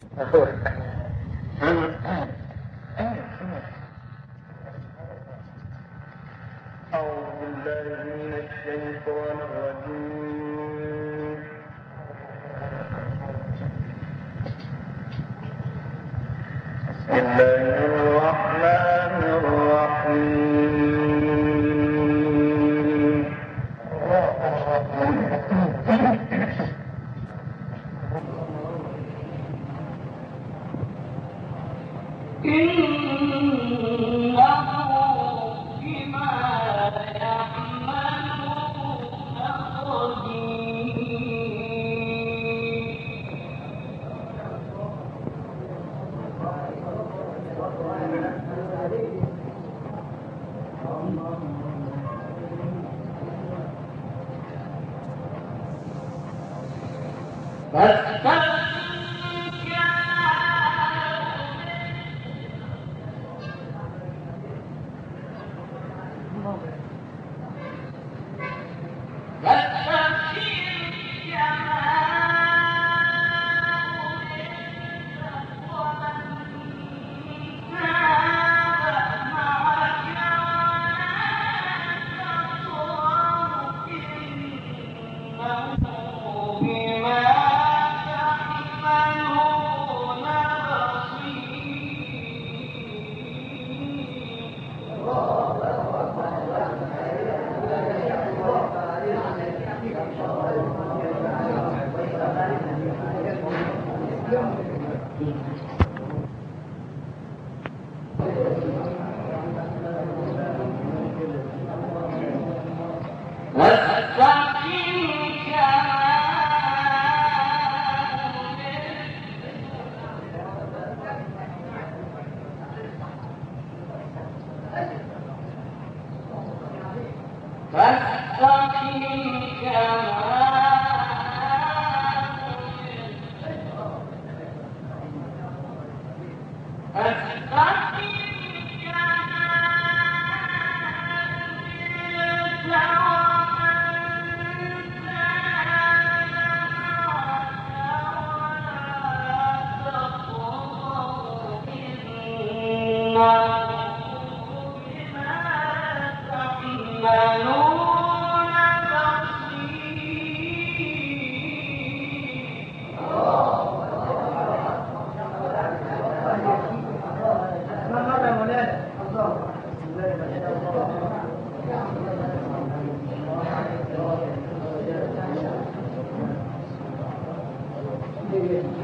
بسم الله But Yeah.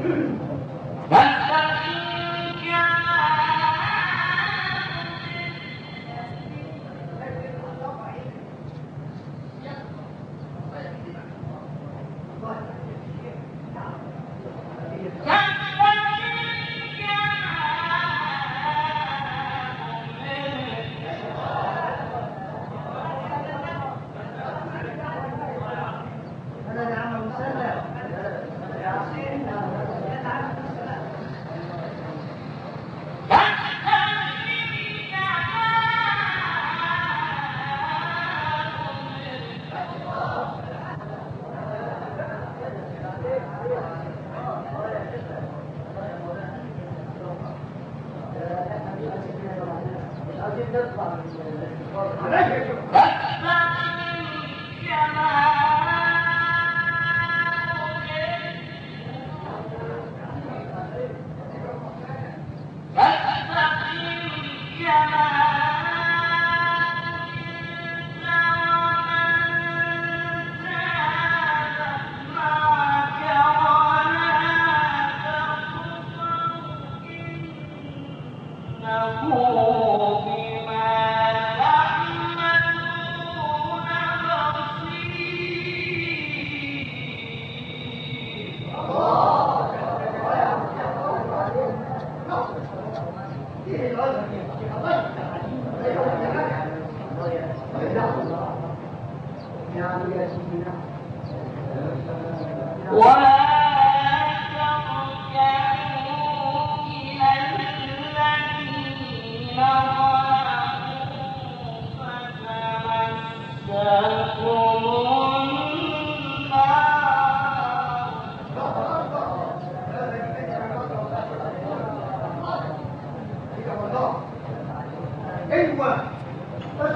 Ben Yeah.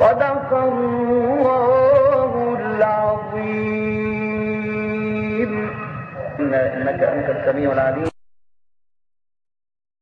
صدق الله العظيم. إنك أنت السميع العليم.